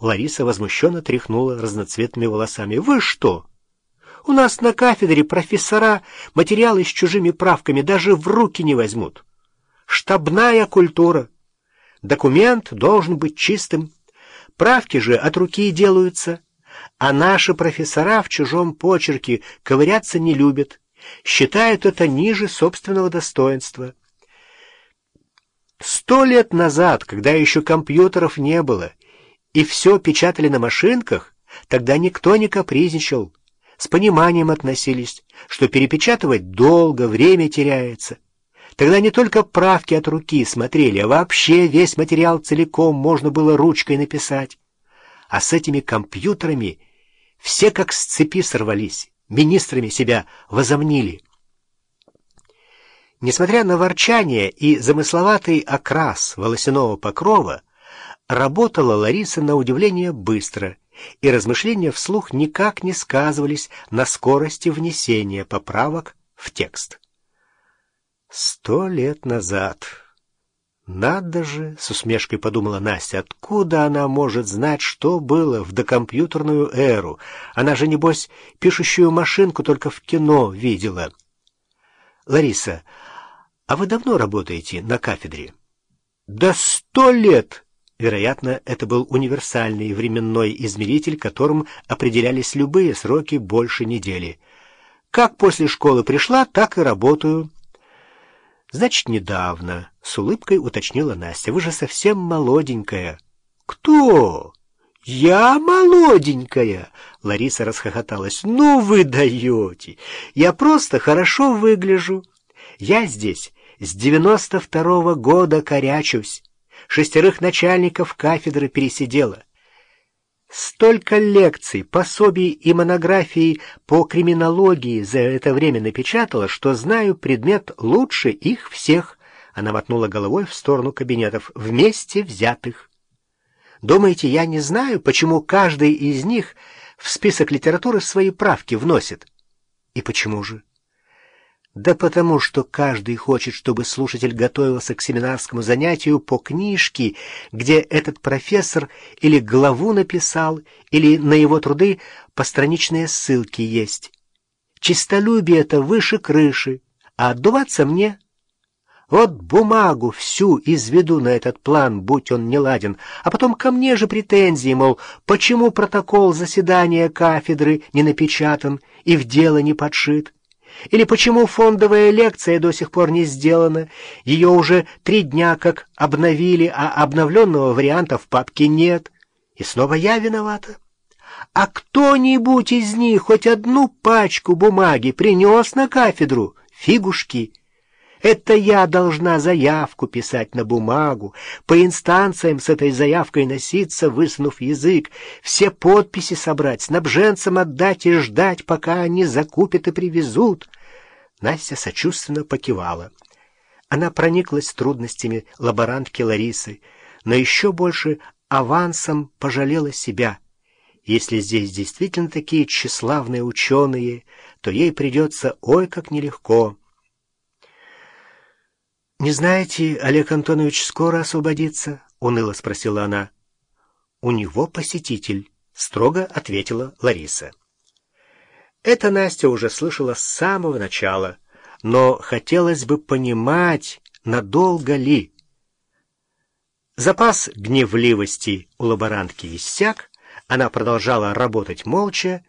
Лариса возмущенно тряхнула разноцветными волосами. «Вы что? У нас на кафедре профессора материалы с чужими правками даже в руки не возьмут. Штабная культура. Документ должен быть чистым. Правки же от руки делаются. А наши профессора в чужом почерке ковыряться не любят. Считают это ниже собственного достоинства. Сто лет назад, когда еще компьютеров не было, и все печатали на машинках, тогда никто не капризничал, с пониманием относились, что перепечатывать долго, время теряется. Тогда не только правки от руки смотрели, а вообще весь материал целиком можно было ручкой написать. А с этими компьютерами все как с цепи сорвались, министрами себя возомнили. Несмотря на ворчание и замысловатый окрас волосяного покрова, Работала Лариса на удивление быстро, и размышления вслух никак не сказывались на скорости внесения поправок в текст. «Сто лет назад...» «Надо же!» — с усмешкой подумала Настя. «Откуда она может знать, что было в докомпьютерную эру? Она же, небось, пишущую машинку только в кино видела». «Лариса, а вы давно работаете на кафедре?» «Да сто лет!» Вероятно, это был универсальный временной измеритель, которым определялись любые сроки больше недели. Как после школы пришла, так и работаю. Значит, недавно, — с улыбкой уточнила Настя. Вы же совсем молоденькая. Кто? Я молоденькая? Лариса расхохоталась. Ну вы даете! Я просто хорошо выгляжу. Я здесь с девяносто второго года корячусь шестерых начальников кафедры пересидела. Столько лекций, пособий и монографий по криминологии за это время напечатала, что знаю предмет лучше их всех. Она мотнула головой в сторону кабинетов, вместе взятых. Думаете, я не знаю, почему каждый из них в список литературы свои правки вносит? И почему же? Да потому что каждый хочет, чтобы слушатель готовился к семинарскому занятию по книжке, где этот профессор или главу написал, или на его труды постраничные ссылки есть. Чистолюбие это выше крыши, а отдуваться мне. Вот бумагу всю изведу на этот план, будь он не ладен, а потом ко мне же претензии, мол, почему протокол заседания кафедры не напечатан и в дело не подшит. Или почему фондовая лекция до сих пор не сделана? Ее уже три дня как обновили, а обновленного варианта в папке нет. И снова я виновата. А кто-нибудь из них хоть одну пачку бумаги принес на кафедру? Фигушки! Это я должна заявку писать на бумагу, по инстанциям с этой заявкой носиться, высунув язык, все подписи собрать, снабженцам отдать и ждать, пока они закупят и привезут. Настя сочувственно покивала. Она прониклась трудностями лаборантки Ларисы, но еще больше авансом пожалела себя. Если здесь действительно такие тщеславные ученые, то ей придется ой как нелегко. «Не знаете, Олег Антонович скоро освободится?» — уныло спросила она. «У него посетитель», — строго ответила Лариса. Это Настя уже слышала с самого начала, но хотелось бы понимать, надолго ли. Запас гневливости у лаборантки иссяк, она продолжала работать молча,